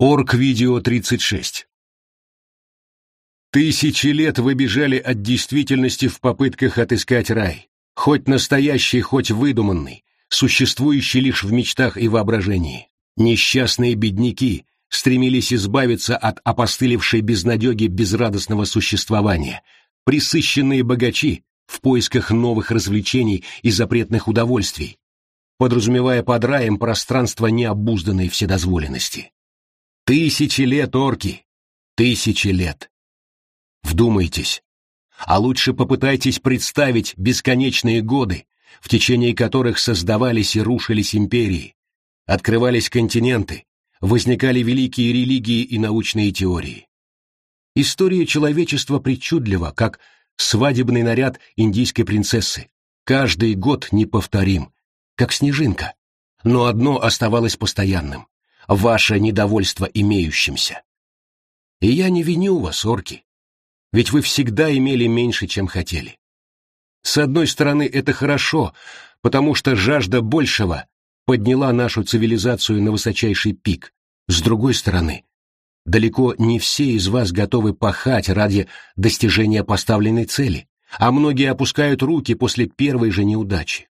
Орг-видео 36 Тысячи лет вы бежали от действительности в попытках отыскать рай, хоть настоящий, хоть выдуманный, существующий лишь в мечтах и воображении. Несчастные бедняки стремились избавиться от опостылевшей безнадеги безрадостного существования, присыщенные богачи в поисках новых развлечений и запретных удовольствий, подразумевая под раем пространство необузданной вседозволенности. Тысячи лет, орки! Тысячи лет! Вдумайтесь, а лучше попытайтесь представить бесконечные годы, в течение которых создавались и рушились империи, открывались континенты, возникали великие религии и научные теории. История человечества причудлива, как свадебный наряд индийской принцессы. Каждый год неповторим, как снежинка. Но одно оставалось постоянным ваше недовольство имеющимся. И я не виню вас, орки, ведь вы всегда имели меньше, чем хотели. С одной стороны, это хорошо, потому что жажда большего подняла нашу цивилизацию на высочайший пик. С другой стороны, далеко не все из вас готовы пахать ради достижения поставленной цели, а многие опускают руки после первой же неудачи.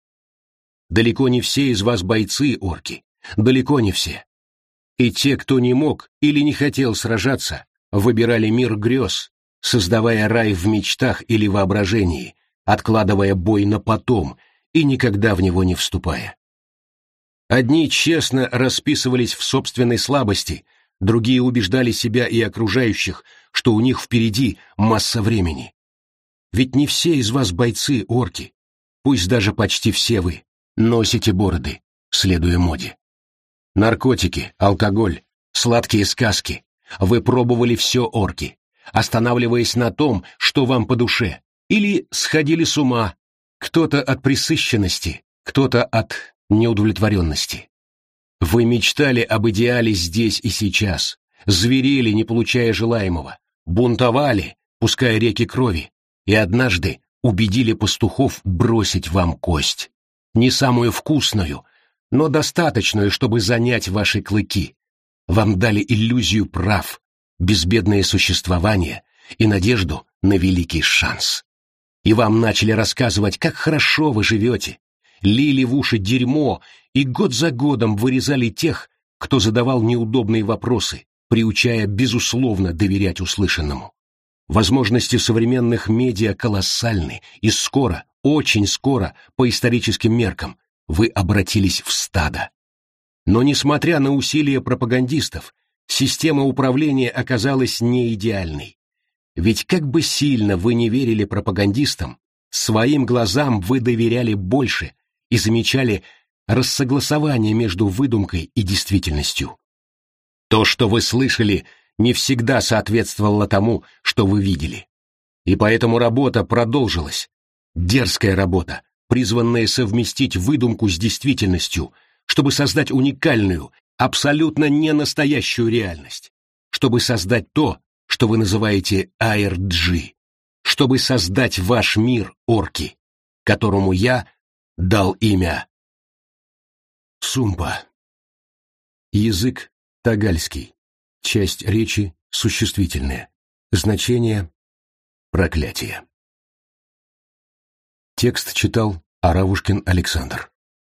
Далеко не все из вас бойцы, орки, далеко не все. И те, кто не мог или не хотел сражаться, выбирали мир грез, создавая рай в мечтах или воображении, откладывая бой на потом и никогда в него не вступая. Одни честно расписывались в собственной слабости, другие убеждали себя и окружающих, что у них впереди масса времени. Ведь не все из вас бойцы, орки, пусть даже почти все вы, носите бороды, следуя моде. Наркотики, алкоголь, сладкие сказки. Вы пробовали все, орки, останавливаясь на том, что вам по душе, или сходили с ума, кто-то от присыщенности, кто-то от неудовлетворенности. Вы мечтали об идеале здесь и сейчас, зверели, не получая желаемого, бунтовали, пуская реки крови, и однажды убедили пастухов бросить вам кость. Не самую вкусную, но достаточную, чтобы занять ваши клыки. Вам дали иллюзию прав, безбедное существование и надежду на великий шанс. И вам начали рассказывать, как хорошо вы живете, лили в уши дерьмо и год за годом вырезали тех, кто задавал неудобные вопросы, приучая безусловно доверять услышанному. Возможности современных медиа колоссальны, и скоро, очень скоро, по историческим меркам, вы обратились в стадо. Но несмотря на усилия пропагандистов, система управления оказалась не идеальной. Ведь как бы сильно вы не верили пропагандистам, своим глазам вы доверяли больше и замечали рассогласование между выдумкой и действительностью. То, что вы слышали, не всегда соответствовало тому, что вы видели. И поэтому работа продолжилась. Дерзкая работа, призванное совместить выдумку с действительностью, чтобы создать уникальную, абсолютно ненастоящую реальность, чтобы создать то, что вы называете ARG, чтобы создать ваш мир, орки, которому я дал имя Сумпа. Язык тагальский. Часть речи существительное. Значение проклятие. Текст читал Аравушкин Александр.